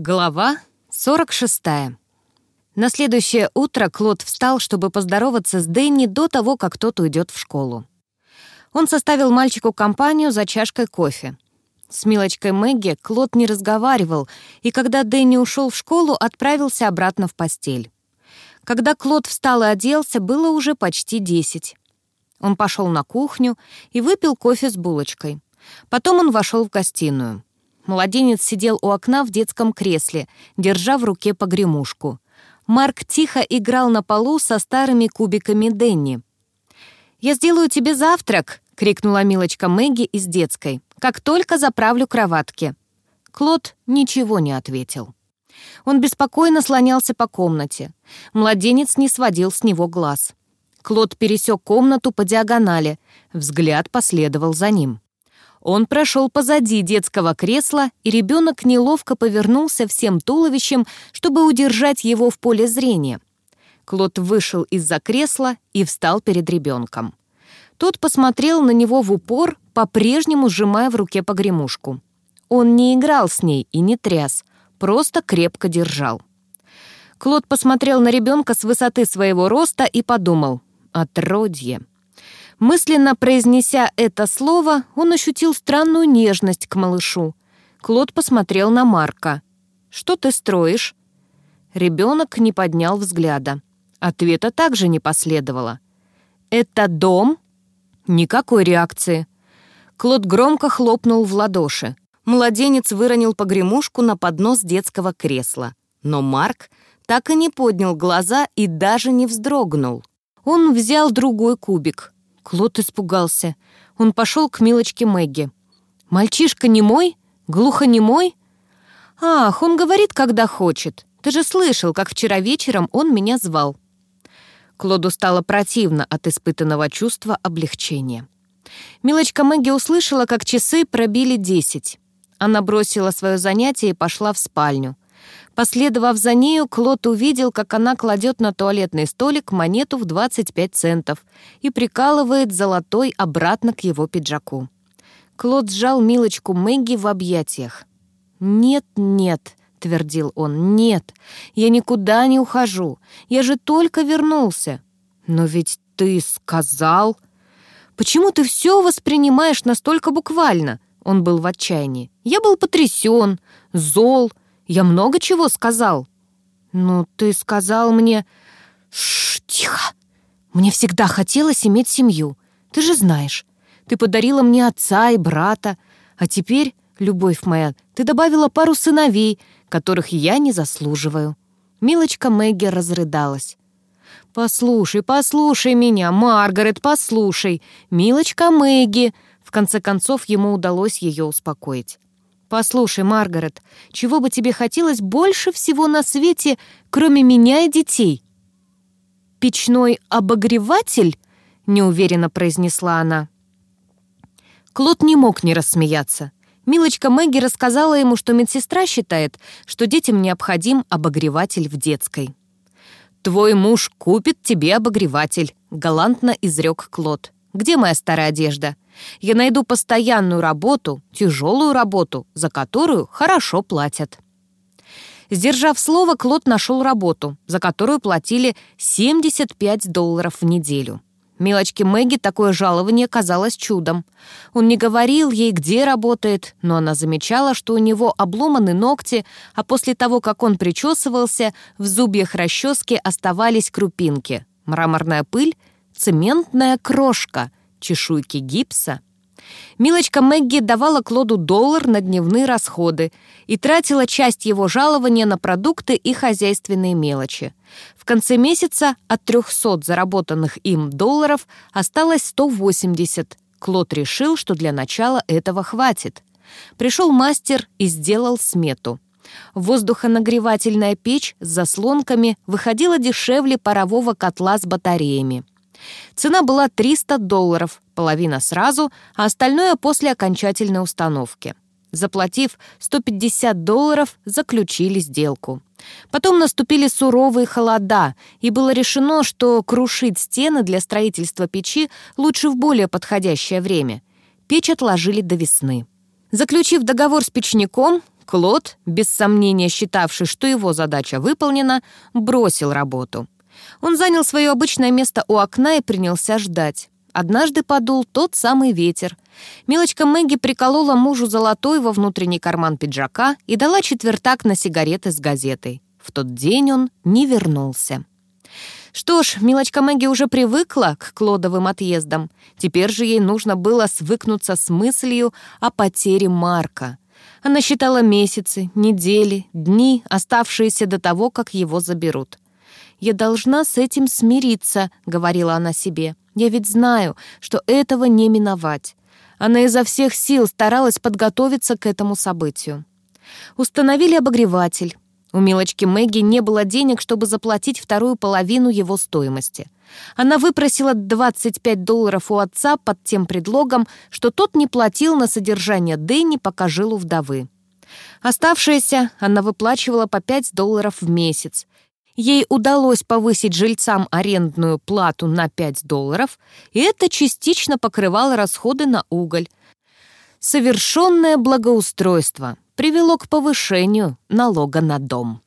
Глава 46. На следующее утро Клод встал, чтобы поздороваться с Дэнни до того, как тот уйдет в школу. Он составил мальчику компанию за чашкой кофе. С милочкой Мэгги Клод не разговаривал, и когда Дэнни ушел в школу, отправился обратно в постель. Когда Клод встал и оделся, было уже почти десять. Он пошел на кухню и выпил кофе с булочкой. Потом он вошел в гостиную. Младенец сидел у окна в детском кресле, держа в руке погремушку. Марк тихо играл на полу со старыми кубиками Денни. «Я сделаю тебе завтрак!» — крикнула милочка Мэгги из детской. «Как только заправлю кроватки!» Клод ничего не ответил. Он беспокойно слонялся по комнате. Младенец не сводил с него глаз. Клод пересек комнату по диагонали. Взгляд последовал за ним. Он прошел позади детского кресла, и ребенок неловко повернулся всем туловищем, чтобы удержать его в поле зрения. Клод вышел из-за кресла и встал перед ребенком. Тот посмотрел на него в упор, по-прежнему сжимая в руке погремушку. Он не играл с ней и не тряс, просто крепко держал. Клод посмотрел на ребенка с высоты своего роста и подумал «Отродье». Мысленно произнеся это слово, он ощутил странную нежность к малышу. Клод посмотрел на Марка. «Что ты строишь?» Ребенок не поднял взгляда. Ответа также не последовало. «Это дом?» Никакой реакции. Клод громко хлопнул в ладоши. Младенец выронил погремушку на поднос детского кресла. Но Марк так и не поднял глаза и даже не вздрогнул. Он взял другой кубик, Клод испугался. Он пошел к милочке Мэгги. «Мальчишка не мой? Глухо не мой?» «Ах, он говорит, когда хочет. Ты же слышал, как вчера вечером он меня звал». Клоду стало противно от испытанного чувства облегчения. Милочка Мэгги услышала, как часы пробили десять. Она бросила свое занятие и пошла в спальню. Последовав за нею, Клод увидел, как она кладет на туалетный столик монету в 25 центов и прикалывает золотой обратно к его пиджаку. Клод сжал милочку Мэгги в объятиях. «Нет, нет», — твердил он, — «нет, я никуда не ухожу, я же только вернулся». «Но ведь ты сказал...» «Почему ты все воспринимаешь настолько буквально?» Он был в отчаянии. «Я был потрясен, зол, я много чего сказал». «Ну, ты сказал мне...» «Шш, тихо! Мне всегда хотелось иметь семью. Ты же знаешь. Ты подарила мне отца и брата. А теперь, любовь моя, ты добавила пару сыновей, которых я не заслуживаю». Милочка Мэгги разрыдалась. «Послушай, послушай меня, Маргарет, послушай. Милочка Мэгги!» В конце концов, ему удалось ее успокоить. «Послушай, Маргарет, чего бы тебе хотелось больше всего на свете, кроме меня и детей?» «Печной обогреватель?» — неуверенно произнесла она. Клод не мог не рассмеяться. Милочка Мэгги рассказала ему, что медсестра считает, что детям необходим обогреватель в детской. «Твой муж купит тебе обогреватель», — галантно изрек Клод. «Где моя старая одежда? Я найду постоянную работу, тяжелую работу, за которую хорошо платят. Сдержав слово, Клод нашел работу, за которую платили 75 долларов в неделю. Милочке Мэгги такое жалование казалось чудом. Он не говорил ей, где работает, но она замечала, что у него обломаны ногти, а после того, как он причесывался, в зубьях расчески оставались крупинки, мраморная пыль, цементная крошка — чешуйки гипса. Милочка Мэгги давала Клоду доллар на дневные расходы и тратила часть его жалования на продукты и хозяйственные мелочи. В конце месяца от 300 заработанных им долларов осталось 180. Клод решил, что для начала этого хватит. Пришел мастер и сделал смету. Воздухонагревательная печь с заслонками выходила дешевле парового котла с батареями. Цена была 300 долларов, половина сразу, а остальное после окончательной установки. Заплатив 150 долларов, заключили сделку. Потом наступили суровые холода, и было решено, что крушить стены для строительства печи лучше в более подходящее время. Печь отложили до весны. Заключив договор с печником, Клод, без сомнения считавший, что его задача выполнена, бросил работу. Он занял свое обычное место у окна и принялся ждать. Однажды подул тот самый ветер. Милочка Мэгги приколола мужу золотой во внутренний карман пиджака и дала четвертак на сигареты с газетой. В тот день он не вернулся. Что ж, милочка Мэгги уже привыкла к Клодовым отъездам. Теперь же ей нужно было свыкнуться с мыслью о потере Марка. Она считала месяцы, недели, дни, оставшиеся до того, как его заберут. «Я должна с этим смириться», — говорила она себе. «Я ведь знаю, что этого не миновать». Она изо всех сил старалась подготовиться к этому событию. Установили обогреватель. У милочки Мэгги не было денег, чтобы заплатить вторую половину его стоимости. Она выпросила 25 долларов у отца под тем предлогом, что тот не платил на содержание Дэнни, пока жил у вдовы. Оставшееся она выплачивала по 5 долларов в месяц. Ей удалось повысить жильцам арендную плату на 5 долларов, и это частично покрывало расходы на уголь. Совершенное благоустройство — привело к повышению налога на дом.